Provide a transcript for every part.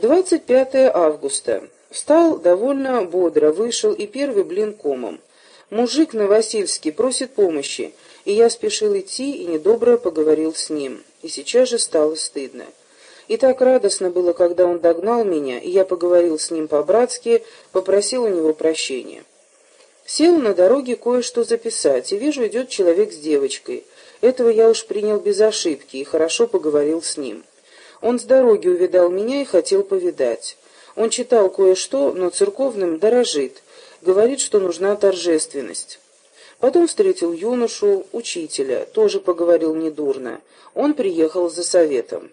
25 августа. Встал довольно бодро, вышел и первый блин комом. Мужик Новосильский просит помощи, и я спешил идти и недобро поговорил с ним. И сейчас же стало стыдно. И так радостно было, когда он догнал меня, и я поговорил с ним по-братски, попросил у него прощения. Сел на дороге кое-что записать, и вижу, идет человек с девочкой. Этого я уж принял без ошибки и хорошо поговорил с ним. Он с дороги увидал меня и хотел повидать. Он читал кое-что, но церковным дорожит, говорит, что нужна торжественность. Потом встретил юношу, учителя, тоже поговорил недурно. Он приехал за советом.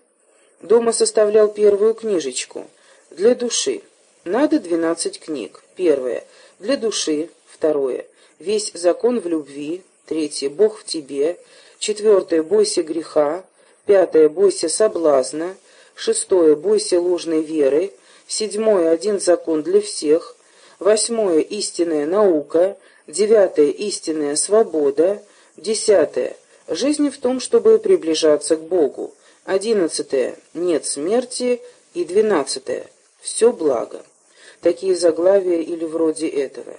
Дома составлял первую книжечку. Для души. Надо двенадцать книг. Первое. Для души. Второе. Весь закон в любви. Третье. Бог в тебе. Четвертое. Бойся греха. Пятое. Бойся соблазна. Шестое. Бойся ложной веры. Седьмое. Один закон для всех. Восьмое. Истинная наука. Девятое. Истинная свобода. Десятое. Жизнь в том, чтобы приближаться к Богу. Одиннадцатое. Нет смерти. И двенадцатое. Все благо. Такие заглавия или вроде этого.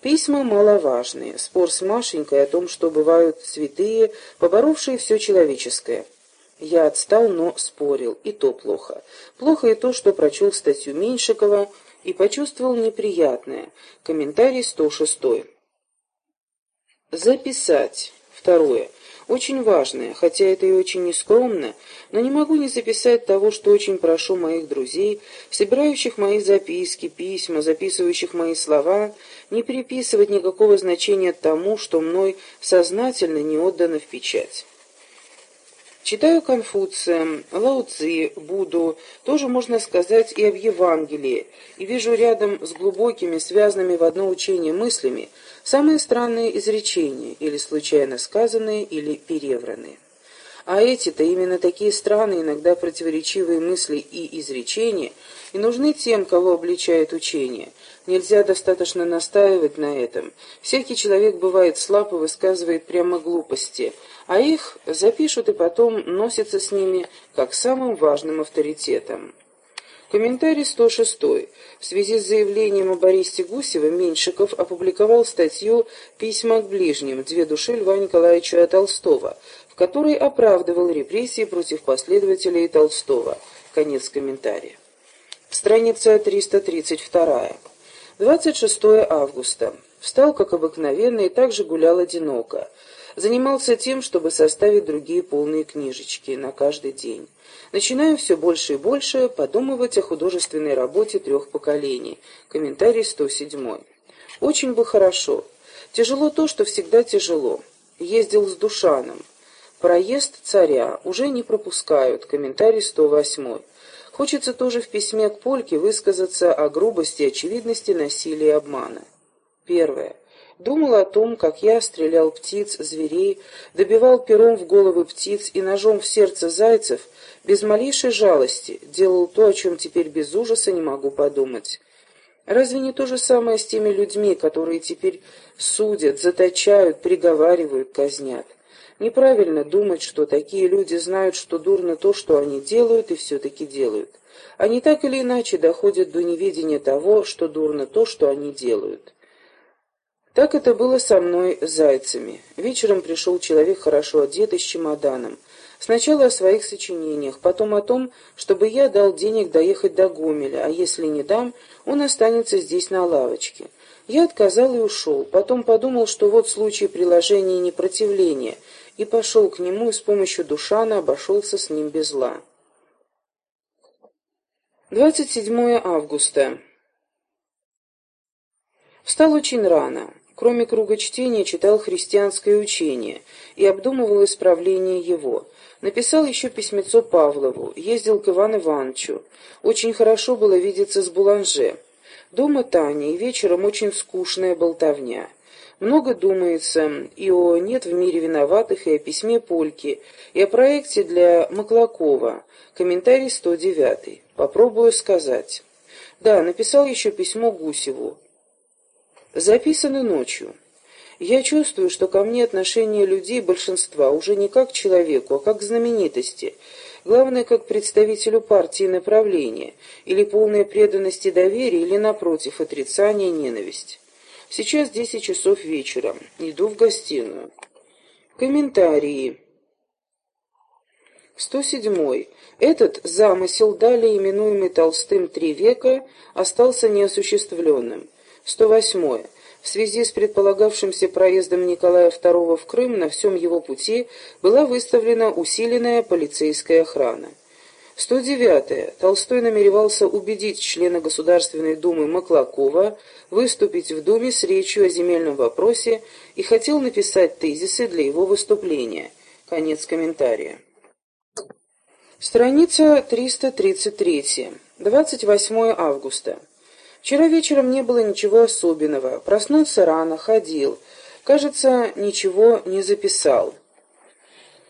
Письма маловажные. Спор с Машенькой о том, что бывают святые, поборовшие все человеческое. Я отстал, но спорил, и то плохо. Плохо и то, что прочел статью Меньшикова и почувствовал неприятное. Комментарий 106. Записать. Второе. Очень важное, хотя это и очень нескромно, но не могу не записать того, что очень прошу моих друзей, собирающих мои записки, письма, записывающих мои слова, не приписывать никакого значения тому, что мной сознательно не отдано в печать. Читаю Конфуция, Лао Цзи, Будду, тоже можно сказать и об Евангелии, и вижу рядом с глубокими, связанными в одно учение мыслями, самые странные изречения, или случайно сказанные, или перевранные. А эти-то именно такие странные, иногда противоречивые мысли и изречения и нужны тем, кого обличает учение. Нельзя достаточно настаивать на этом. Всякий человек бывает слаб и высказывает прямо глупости – а их запишут и потом носятся с ними как самым важным авторитетом. Комментарий 106. В связи с заявлением о Борисе Гусеве Меньшиков опубликовал статью «Письма к ближним. Две души Льва Николаевича Толстого», в которой оправдывал репрессии против последователей Толстого. Конец комментария. Страница 332. 26 августа. Встал, как обыкновенно, и также гулял одиноко занимался тем, чтобы составить другие полные книжечки на каждый день. Начинаю все больше и больше подумывать о художественной работе трех поколений. Комментарий 107. Очень бы хорошо. Тяжело то, что всегда тяжело. Ездил с Душаном. Проезд царя уже не пропускают. Комментарий 108. Хочется тоже в письме к Польке высказаться о грубости, очевидности насилия и обмана. Первое. Думал о том, как я стрелял птиц, зверей, добивал пером в головы птиц и ножом в сердце зайцев, без малейшей жалости, делал то, о чем теперь без ужаса не могу подумать. Разве не то же самое с теми людьми, которые теперь судят, заточают, приговаривают, казнят? Неправильно думать, что такие люди знают, что дурно то, что они делают, и все-таки делают. Они так или иначе доходят до неведения того, что дурно то, что они делают. Так это было со мной с зайцами. Вечером пришел человек хорошо одетый с чемоданом. Сначала о своих сочинениях, потом о том, чтобы я дал денег доехать до Гомеля, а если не дам, он останется здесь на лавочке. Я отказал и ушел. Потом подумал, что вот случай приложения и непротивления, и пошел к нему и с помощью Душана обошелся с ним без зла. 27 августа. Встал очень рано. Кроме круга чтения, читал христианское учение и обдумывал исправление его. Написал еще письмецо Павлову, ездил к Ивану Ивановичу. Очень хорошо было видеться с Буланже. Дома Таня, и вечером очень скучная болтовня. Много думается и о «Нет в мире виноватых», и о письме Польки, и о проекте для Маклакова. Комментарий 109. Попробую сказать. Да, написал еще письмо Гусеву. Записано ночью. Я чувствую, что ко мне отношение людей большинства уже не как к человеку, а как к знаменитости. Главное, как представителю партии направления, или полная преданность и доверие, или, напротив, отрицание и ненависть. Сейчас десять часов вечера. Иду в гостиную. Комментарии. 107. Этот замысел, далее именуемый Толстым «Три века», остался неосуществленным. 108. В связи с предполагавшимся проездом Николая II в Крым на всем его пути была выставлена усиленная полицейская охрана. 109. Толстой намеревался убедить члена Государственной Думы Маклакова выступить в Думе с речью о земельном вопросе и хотел написать тезисы для его выступления. Конец комментария. Страница 333. 28 августа. Вчера вечером не было ничего особенного. Проснулся рано, ходил. Кажется, ничего не записал.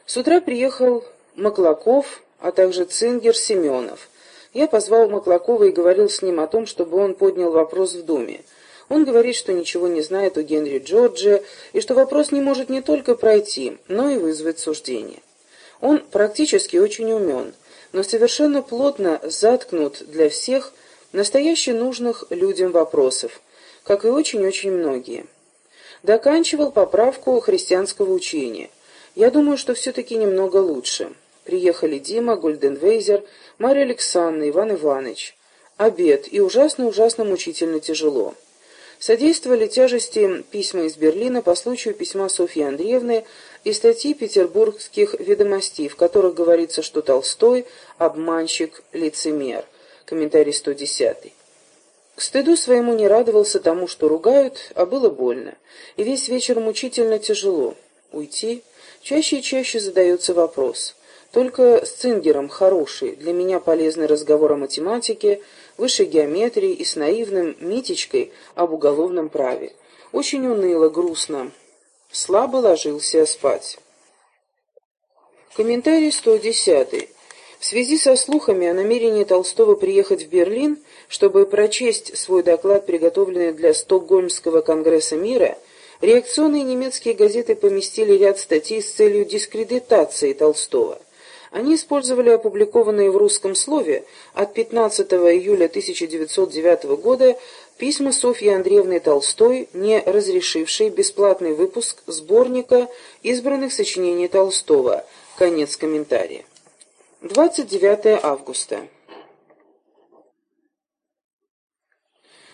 С утра приехал Маклаков, а также Цингер Семенов. Я позвал Маклакова и говорил с ним о том, чтобы он поднял вопрос в Думе. Он говорит, что ничего не знает о Генри Джорджа и что вопрос не может не только пройти, но и вызвать суждение. Он практически очень умен, но совершенно плотно заткнут для всех настояще нужных людям вопросов, как и очень-очень многие. Доканчивал поправку христианского учения. Я думаю, что все-таки немного лучше. Приехали Дима, Гольденвейзер, Марья Александровна, Иван Иванович. Обед, и ужасно-ужасно мучительно тяжело. Содействовали тяжести письма из Берлина по случаю письма Софьи Андреевны и статьи петербургских ведомостей, в которых говорится, что Толстой – обманщик, лицемер. Комментарий 110. К стыду своему не радовался тому, что ругают, а было больно. И весь вечер мучительно тяжело. Уйти? Чаще и чаще задается вопрос. Только с Цингером хороший, для меня полезный разговор о математике, высшей геометрии и с наивным Митечкой об уголовном праве. Очень уныло, грустно. Слабо ложился спать. Комментарий 110. В связи со слухами о намерении Толстого приехать в Берлин, чтобы прочесть свой доклад, приготовленный для Стокгольмского конгресса мира, реакционные немецкие газеты поместили ряд статей с целью дискредитации Толстого. Они использовали опубликованные в русском слове от 15 июля 1909 года письма Софьи Андреевны Толстой, не разрешившей бесплатный выпуск сборника избранных сочинений Толстого. Конец комментария. 29 августа.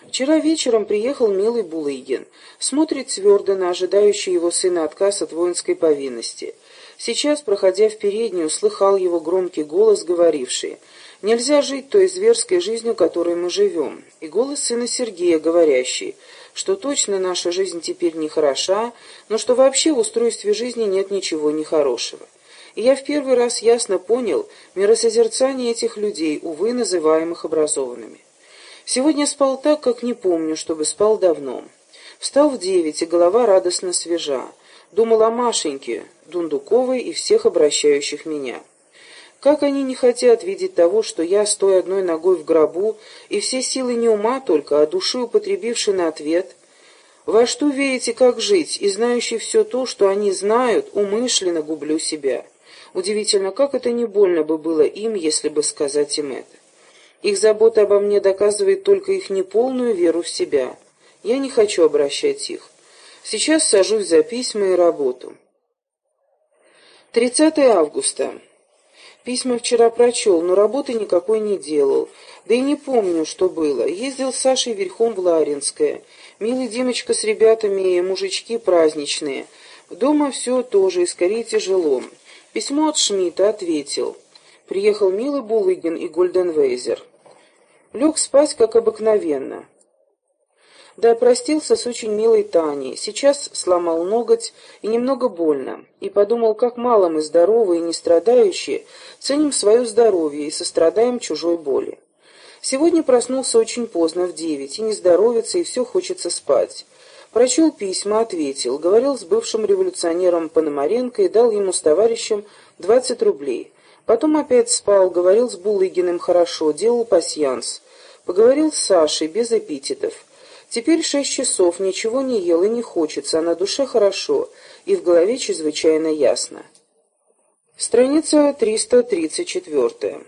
Вчера вечером приехал милый Булыгин. Смотрит твердо на ожидающий его сына отказ от воинской повинности. Сейчас, проходя в переднюю, слыхал его громкий голос, говоривший «Нельзя жить той зверской жизнью, которой мы живем». И голос сына Сергея, говорящий, что точно наша жизнь теперь не хороша, но что вообще в устройстве жизни нет ничего нехорошего. И я в первый раз ясно понял миросозерцание этих людей, увы, называемых образованными. Сегодня спал так, как не помню, чтобы спал давно. Встал в девять, и голова радостно свежа. Думал о Машеньке, Дундуковой и всех обращающих меня. Как они не хотят видеть того, что я, стоя одной ногой в гробу, и все силы не ума только, а души употребивши на ответ, во что верите, как жить, и знающий все то, что они знают, умышленно гублю себя». Удивительно, как это не больно бы было им, если бы сказать им это. Их забота обо мне доказывает только их неполную веру в себя. Я не хочу обращать их. Сейчас сажусь за письма и работу. 30 августа. Письма вчера прочел, но работы никакой не делал. Да и не помню, что было. Ездил с Сашей верхом в Ларинское. Милый Димочка с ребятами, мужички праздничные. Дома все тоже, и скорее тяжело. Письмо от Шмидта ответил. Приехал милый Булыгин и Гольденвейзер. Лег спать, как обыкновенно. Да простился с очень милой Таней. Сейчас сломал ноготь и немного больно. И подумал, как мало мы здоровые и не страдающие ценим свое здоровье и сострадаем чужой боли. Сегодня проснулся очень поздно, в девять, и не здоровится, и все хочется спать. Прочел письма, ответил, говорил с бывшим революционером Пономаренко и дал ему с товарищем 20 рублей. Потом опять спал, говорил с Булыгиным хорошо, делал пасьянс. Поговорил с Сашей, без эпитетов. Теперь шесть часов, ничего не ел и не хочется, а на душе хорошо, и в голове чрезвычайно ясно. Страница 334.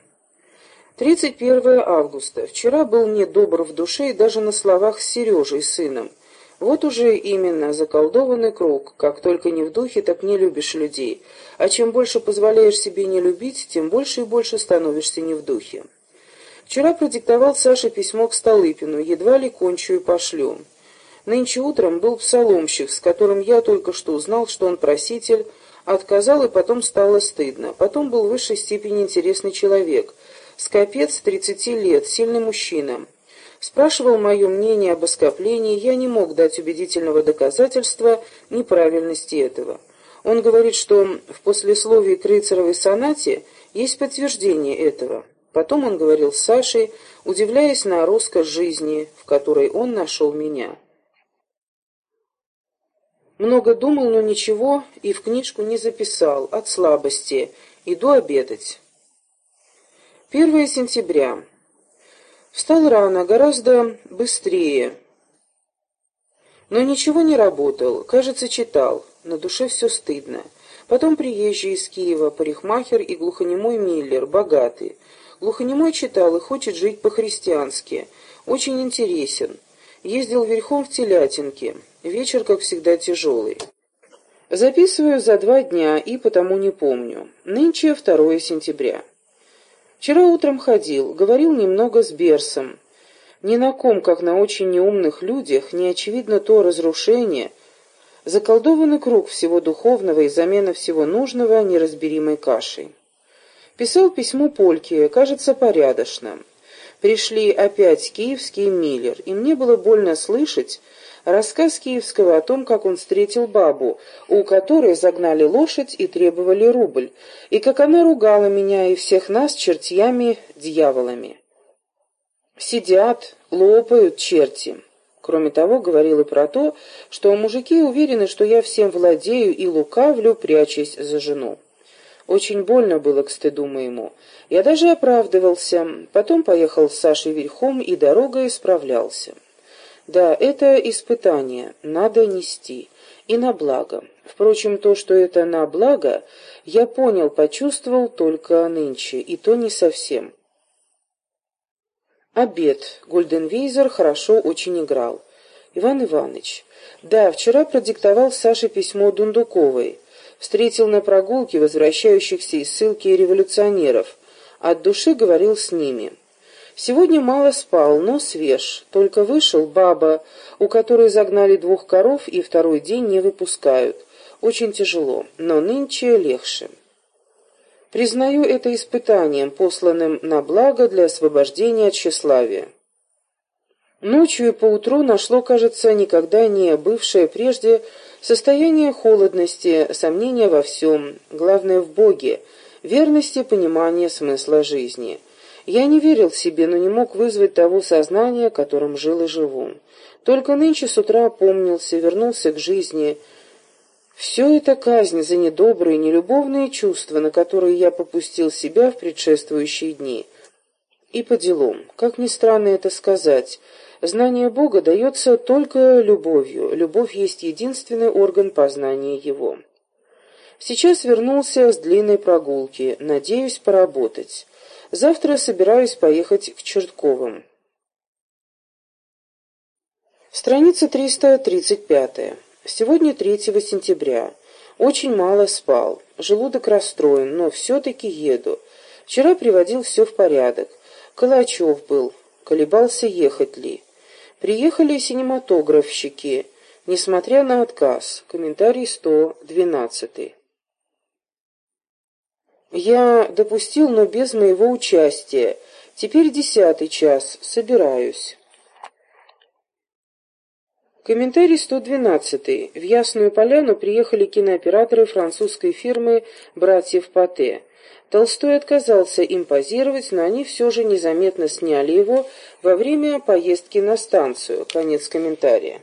31 августа. Вчера был недобр в душе и даже на словах с Сережей, сыном. Вот уже именно заколдованный круг. Как только не в духе, так не любишь людей. А чем больше позволяешь себе не любить, тем больше и больше становишься не в духе. Вчера продиктовал Саше письмо к Столыпину, едва ли кончу и пошлю. Нынче утром был псаломщик, с которым я только что узнал, что он проситель, Отказал, и потом стало стыдно. Потом был в высшей степени интересный человек. Скопец, 30 лет, сильный мужчина. Спрашивал мое мнение об оскоплении, я не мог дать убедительного доказательства неправильности этого. Он говорит, что в послесловии к Рыцаровой сонате есть подтверждение этого. Потом он говорил с Сашей, удивляясь на роскошь жизни, в которой он нашел меня. Много думал, но ничего и в книжку не записал, от слабости. Иду обедать. 1 сентября. Встал рано, гораздо быстрее. Но ничего не работал, кажется, читал. На душе все стыдно. Потом приезжий из Киева, парикмахер и глухонемой Миллер, богатый. Глухонемой читал и хочет жить по-христиански. Очень интересен. Ездил верхом в телятинке. Вечер, как всегда, тяжелый. Записываю за два дня и потому не помню. Нынче 2 сентября. Вчера утром ходил, говорил немного с Берсом. Ни на ком, как на очень неумных людях, не очевидно то разрушение, заколдованный круг всего духовного и замена всего нужного неразберимой кашей. Писал письмо Польке, кажется, порядочно. Пришли опять киевский Миллер, и мне было больно слышать, Рассказ Киевского о том, как он встретил бабу, у которой загнали лошадь и требовали рубль, и как она ругала меня и всех нас чертьями-дьяволами. Сидят, лопают черти. Кроме того, говорил и про то, что мужики уверены, что я всем владею и лукавлю, прячась за жену. Очень больно было к стыду моему. Я даже оправдывался. Потом поехал с Сашей верхом и дорогой исправлялся. Да, это испытание, надо нести, и на благо. Впрочем, то, что это на благо, я понял, почувствовал только нынче, и то не совсем. Обед. Гольденвейзер хорошо очень играл. Иван Иванович. Да, вчера продиктовал Саше письмо Дундуковой. Встретил на прогулке возвращающихся из ссылки революционеров. От души говорил с ними. Сегодня мало спал, но свеж. Только вышел баба, у которой загнали двух коров и второй день не выпускают. Очень тяжело, но нынче легче. Признаю это испытанием, посланным на благо для освобождения от тщеславия. Ночью и поутру нашло, кажется, никогда не бывшее прежде состояние холодности, сомнения во всем, главное в Боге, верности понимания смысла жизни – я не верил себе, но не мог вызвать того сознания, которым жил и живу. Только нынче с утра опомнился, вернулся к жизни. Все это казнь за недобрые, нелюбовные чувства, на которые я попустил себя в предшествующие дни. И по делам. Как ни странно это сказать, знание Бога дается только любовью. Любовь есть единственный орган познания Его. Сейчас вернулся с длинной прогулки, надеюсь поработать. Завтра собираюсь поехать к Чертковым. Страница 335. Сегодня 3 сентября. Очень мало спал. Желудок расстроен, но все-таки еду. Вчера приводил все в порядок. Калачев был. Колебался, ехать ли. Приехали синематографщики. Несмотря на отказ. Комментарий 112. Я допустил, но без моего участия. Теперь десятый час. Собираюсь. Комментарий 112. В Ясную Поляну приехали кинооператоры французской фирмы «Братьев Пате». Толстой отказался им позировать, но они все же незаметно сняли его во время поездки на станцию. Конец комментария.